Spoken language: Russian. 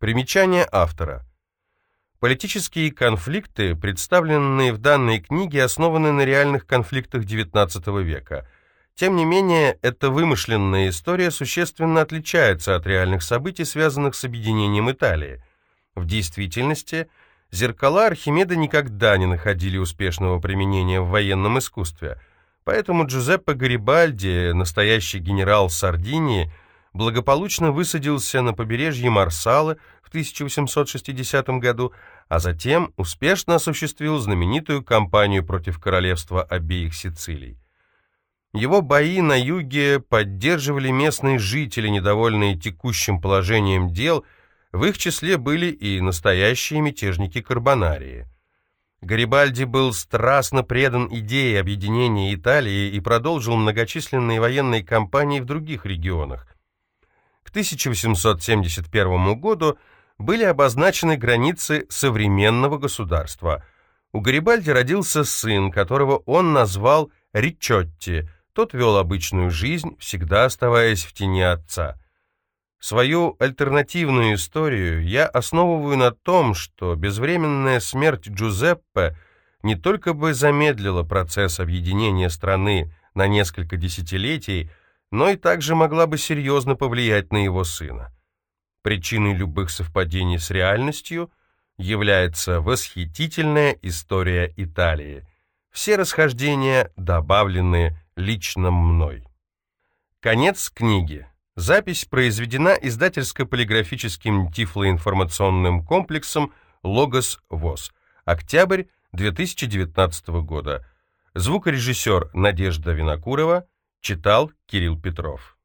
Примечание автора. Политические конфликты, представленные в данной книге, основаны на реальных конфликтах XIX века. Тем не менее, эта вымышленная история существенно отличается от реальных событий, связанных с объединением Италии. В действительности, зеркала Архимеда никогда не находили успешного применения в военном искусстве, поэтому Джузеппе Гарибальди, настоящий генерал Сардинии, благополучно высадился на побережье Марсала в 1860 году, а затем успешно осуществил знаменитую кампанию против королевства обеих Сицилий. Его бои на юге поддерживали местные жители, недовольные текущим положением дел, в их числе были и настоящие мятежники Карбонарии. Гарибальди был страстно предан идее объединения Италии и продолжил многочисленные военные кампании в других регионах. К 1871 году были обозначены границы современного государства. У Гарибальди родился сын, которого он назвал Ричотти. Тот вел обычную жизнь, всегда оставаясь в тени отца. Свою альтернативную историю я основываю на том, что безвременная смерть Джузеппе не только бы замедлила процесс объединения страны на несколько десятилетий, но и также могла бы серьезно повлиять на его сына. Причиной любых совпадений с реальностью является восхитительная история Италии. Все расхождения добавлены лично мной. Конец книги. Запись произведена издательско-полиграфическим тифлоинформационным комплексом «Логос ВОЗ». Октябрь 2019 года. Звукорежиссер Надежда Винокурова – Читал Кирилл Петров.